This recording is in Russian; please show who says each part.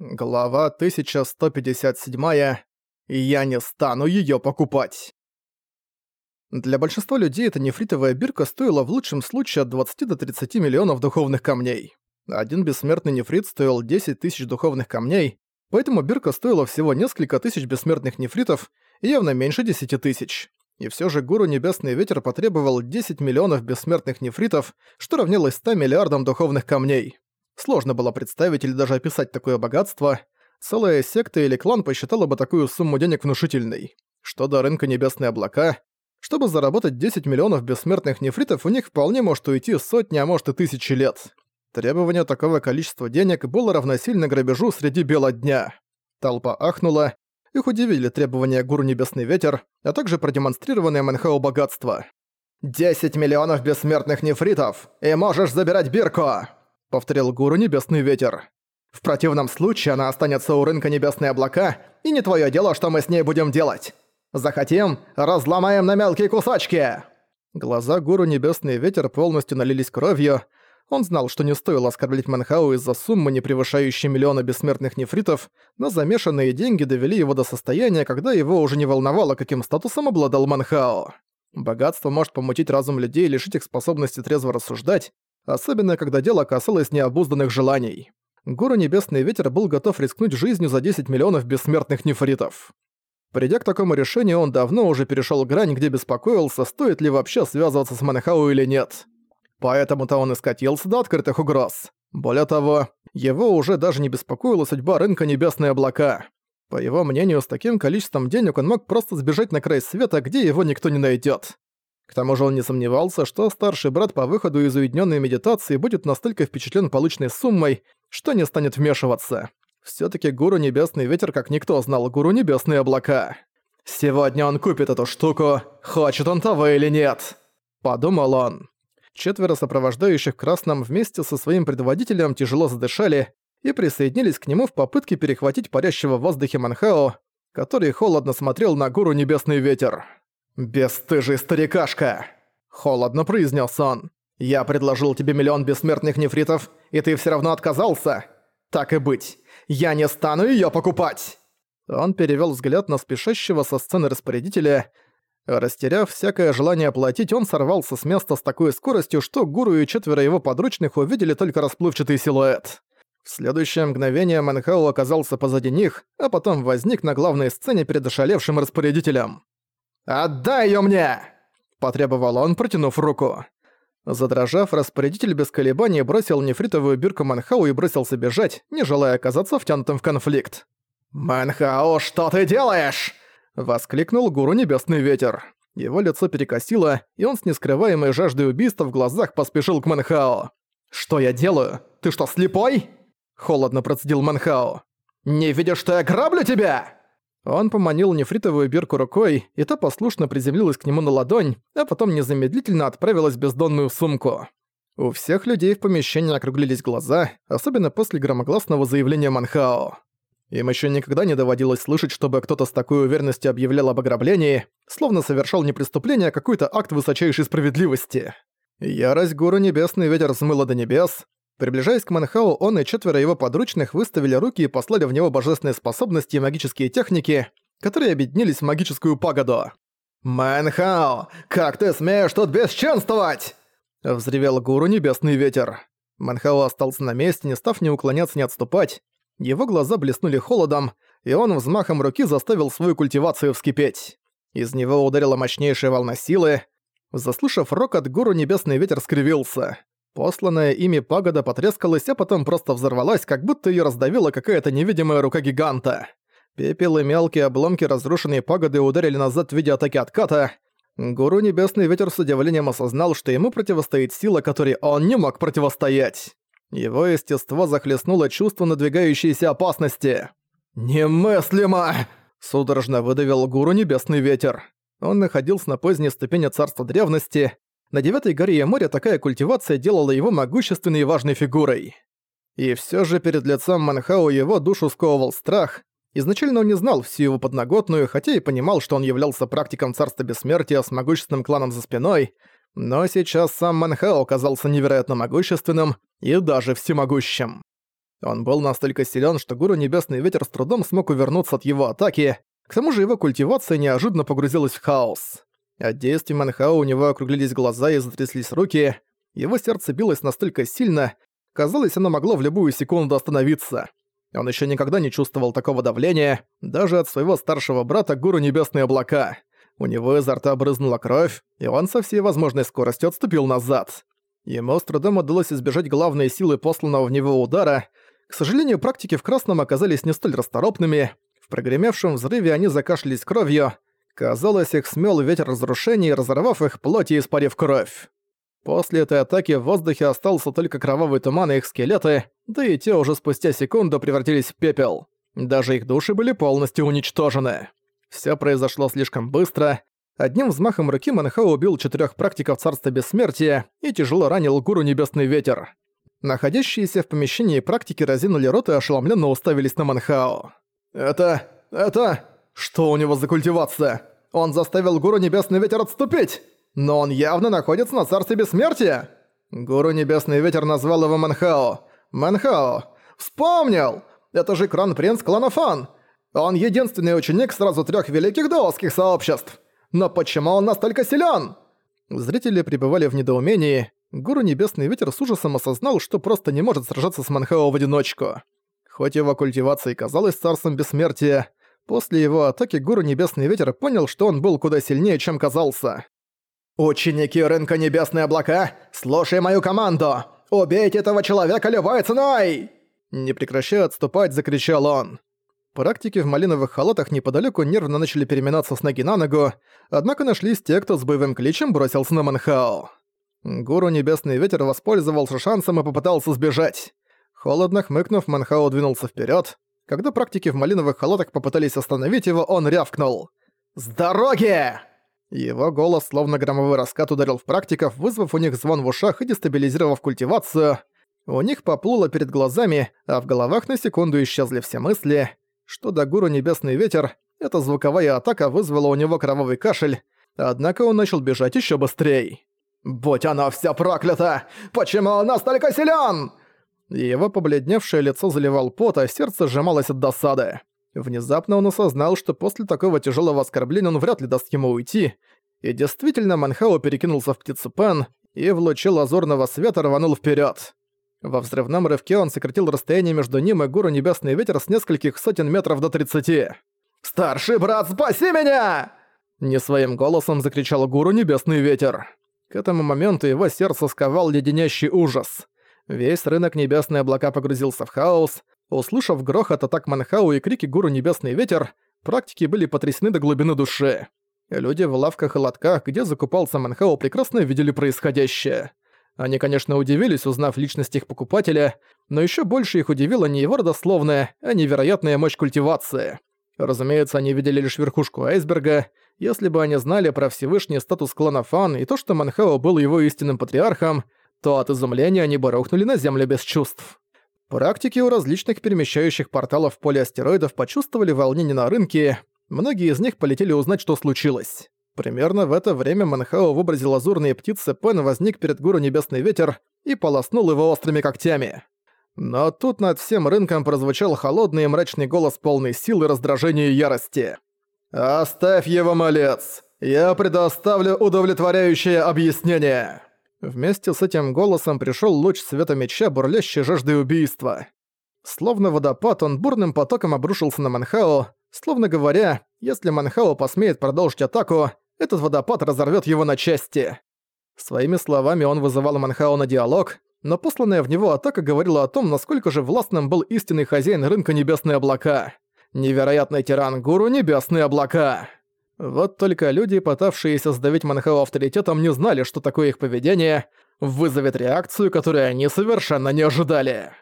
Speaker 1: Глава 1157. Я не стану её покупать. Для большинства людей эта нефритовая бирка стоила в лучшем случае от 20 до 30 миллионов духовных камней. Один бессмертный нефрит стоил 10 тысяч духовных камней, поэтому бирка стоила всего несколько тысяч бессмертных нефритов и явно меньше 10 тысяч. И всё же гуру Небесный Ветер потребовал 10 миллионов бессмертных нефритов, что равнялось 100 миллиардам духовных камней. Сложно было представить или даже описать такое богатство. Целая секта или клан посчитала бы такую сумму денег внушительной. Что до рынка Небесные Облака, чтобы заработать 10 миллионов бессмертных нефритов, у них вполне может уйти сотни, а может и тысячи лет. Требование такого количества денег было равносильно грабежу среди бела дня. Толпа ахнула, их удивили требования Гуру Небесный Ветер, а также продемонстрированное Манхау богатство. «Десять миллионов бессмертных нефритов, и можешь забирать бирку!» — повторил гуру Небесный Ветер. «В противном случае она останется у рынка Небесные Облака, и не твое дело, что мы с ней будем делать. Захотим — разломаем на мелкие кусочки!» Глаза гуру Небесный Ветер полностью налились кровью. Он знал, что не стоило оскорблять Манхау из-за суммы, не превышающей миллиона бессмертных нефритов, но замешанные деньги довели его до состояния, когда его уже не волновало, каким статусом обладал Манхао. Богатство может помутить разум людей и лишить их способности трезво рассуждать, особенно когда дело касалось необузданных желаний. Гуру Небесный Ветер был готов рискнуть жизнью за 10 миллионов бессмертных нефритов. Придя к такому решению, он давно уже перешел грань, где беспокоился, стоит ли вообще связываться с Манхау или нет. Поэтому-то он и скатился до открытых угроз. Более того, его уже даже не беспокоила судьба рынка Небесные Облака. По его мнению, с таким количеством денег он мог просто сбежать на край света, где его никто не найдет. К тому же он не сомневался, что старший брат по выходу из уединенной медитации будет настолько впечатлен полученной суммой, что не станет вмешиваться. все таки Гуру Небесный Ветер как никто знал Гуру Небесные Облака. «Сегодня он купит эту штуку, хочет он того или нет», — подумал он. Четверо сопровождающих красном вместе со своим предводителем тяжело задышали и присоединились к нему в попытке перехватить парящего в воздухе Манхао, который холодно смотрел на Гуру Небесный Ветер. «Бесстыжий старикашка!» – холодно произнес он. «Я предложил тебе миллион бессмертных нефритов, и ты все равно отказался? Так и быть, я не стану ее покупать!» Он перевел взгляд на спешащего со сцены распорядителя. Растеряв всякое желание платить, он сорвался с места с такой скоростью, что гуру и четверо его подручных увидели только расплывчатый силуэт. В следующее мгновение Манхау оказался позади них, а потом возник на главной сцене перед ошалевшим распорядителем. «Отдай её мне!» – потребовал он, протянув руку. Задрожав, распорядитель без колебаний бросил нефритовую бирку Манхау и бросился бежать, не желая оказаться втянутым в конфликт. «Манхао, что ты делаешь?» – воскликнул гуру Небесный Ветер. Его лицо перекосило, и он с нескрываемой жаждой убийства в глазах поспешил к Манхао. «Что я делаю? Ты что, слепой?» – холодно процедил Манхао. «Не видишь, что я граблю тебя?» Он поманил нефритовую бирку рукой, и та послушно приземлилась к нему на ладонь, а потом незамедлительно отправилась в бездонную сумку. У всех людей в помещении округлились глаза, особенно после громогласного заявления Манхао. Им еще никогда не доводилось слышать, чтобы кто-то с такой уверенностью объявлял об ограблении, словно совершал не преступление, а какой-то акт высочайшей справедливости. Ярость Гуру Небесный Ветер смыла до небес, Приближаясь к Манхау, он и четверо его подручных выставили руки и послали в него божественные способности и магические техники, которые объединились в магическую пагоду. «Манхао, как ты смеешь тут бесчинствовать?» Взревел гуру Небесный Ветер. Манхао остался на месте, не став ни уклоняться, ни отступать. Его глаза блеснули холодом, и он взмахом руки заставил свою культивацию вскипеть. Из него ударила мощнейшая волна силы. Заслышав рокот, гуру Небесный Ветер скривился. Посланная ими пагода потрескалась, а потом просто взорвалась, как будто её раздавила какая-то невидимая рука гиганта. Пепел и мелкие обломки разрушенной пагоды ударили назад в виде атаки отката. Гуру Небесный Ветер с удивлением осознал, что ему противостоит сила, которой он не мог противостоять. Его естество захлестнуло чувство надвигающейся опасности. «Немыслимо!» – судорожно выдавил Гуру Небесный Ветер. Он находился на поздней ступени Царства Древности, на Девятой горе и море такая культивация делала его могущественной и важной фигурой. И все же перед лицом Манхау его душу сковывал страх. Изначально он не знал всю его подноготную, хотя и понимал, что он являлся практиком Царства Бессмертия с могущественным кланом за спиной, но сейчас сам Манхао оказался невероятно могущественным и даже всемогущим. Он был настолько силен, что Гуру Небесный Ветер с трудом смог увернуться от его атаки, к тому же его культивация неожиданно погрузилась в хаос. От действий Манхао у него округлились глаза и затряслись руки, его сердце билось настолько сильно, казалось, оно могло в любую секунду остановиться. Он еще никогда не чувствовал такого давления, даже от своего старшего брата Гуру Небесные Облака. У него изо рта брызнула кровь, и он со всей возможной скоростью отступил назад. Ему с трудом удалось избежать главной силы посланного в него удара. К сожалению, практики в красном оказались не столь расторопными. В прогремевшем взрыве они закашлялись кровью. Казалось, их смел ветер разрушений, разорвав их плоть и испарив кровь. После этой атаки в воздухе остался только кровавый туман и их скелеты, да и те уже спустя секунду превратились в пепел. Даже их души были полностью уничтожены. Все произошло слишком быстро. Одним взмахом руки Манхао убил четырех практиков Царства Бессмертия и тяжело ранил гуру Небесный Ветер. Находящиеся в помещении практики разинули рот и ошеломленно уставились на Манхао. «Это... это... что у него за культивация? Он заставил гуру Небесный Ветер отступить!» Но он явно находится на царстве бессмертия. Гуру Небесный Ветер назвал его Манхао. Манхао! Вспомнил! Это же крон-принц клана Фан. Он единственный ученик сразу трех великих даосских сообществ. Но почему он настолько силен? Зрители пребывали в недоумении. Гуру Небесный Ветер с ужасом осознал, что просто не может сражаться с Манхао в одиночку. Хоть его культивация и казалась царством бессмертия, после его атаки Гуру Небесный Ветер понял, что он был куда сильнее, чем казался. «Ученики рынка Небесные Облака, слушай мою команду! Убейте этого человека любой ценой!» Не прекращая отступать, закричал он. Практики в малиновых халатах неподалеку нервно начали переминаться с ноги на ногу, однако нашлись те, кто с боевым кличем бросился на Манхао. Гуру Небесный Ветер воспользовался шансом и попытался сбежать. Холодно хмыкнув, Манхао двинулся вперед. Когда практики в малиновых халатах попытались остановить его, он рявкнул. «С дороги!» Его голос, словно громовой раскат, ударил в практиков, вызвав у них звон в ушах и дестабилизировав культивацию. У них поплыло перед глазами, а в головах на секунду исчезли все мысли. Что до гуру Небесный Ветер, эта звуковая атака вызвала у него кровавый кашель, однако он начал бежать еще быстрее. «Будь она вся проклята! Почему он настолько силен?» Его побледневшее лицо заливал пот, а сердце сжималось от досады. Внезапно он осознал, что после такого тяжелого оскорбления он вряд ли даст ему уйти, и действительно Манхао перекинулся в птицу Пен и в луче лазурного света рванул вперед. Во взрывном рывке он сократил расстояние между ним и гуру Небесный Ветер с нескольких сотен метров до 30. «Старший брат, спаси меня!» Не своим голосом закричал гуру Небесный Ветер. К этому моменту его сердце сковал леденящий ужас. Весь рынок Небесные Облака погрузился в хаос, Услышав грохот атак Манхау и крики гуру Небесный Ветер, практики были потрясены до глубины души. Люди в лавках и лотках, где закупался Манхау, прекрасно видели происходящее. Они, конечно, удивились, узнав личность их покупателя, но еще больше их удивило не его родословная, а невероятная мощь культивации. Разумеется, они видели лишь верхушку айсберга. Если бы они знали про Всевышний статус клана Фан и то, что Манхао был его истинным патриархом, то от изумления они бы рухнули на землю без чувств. Практики у различных перемещающих порталов поле астероидов почувствовали волнение на рынке, многие из них полетели узнать, что случилось. Примерно в это время Манхао в образе лазурной птицы Пен возник перед гуру Небесный Ветер и полоснул его острыми когтями. Но тут над всем рынком прозвучал холодный и мрачный голос полной силы, раздражения и ярости. «Оставь его, малец! Я предоставлю удовлетворяющее объяснение!» Вместе с этим голосом пришел луч света меча, бурлящий жаждой убийства. Словно водопад, он бурным потоком обрушился на Манхао, словно говоря, если Манхао посмеет продолжить атаку, этот водопад разорвет его на части. Своими словами он вызывал Манхао на диалог, но посланная в него атака говорила о том, насколько же властным был истинный хозяин рынка Небесные Облака. Невероятный тиран Гуру Небесные Облака. Вот только люди, пытавшиеся сдавить Манхао авторитетом, не знали, что такое их поведение вызовет реакцию, которую они совершенно не ожидали.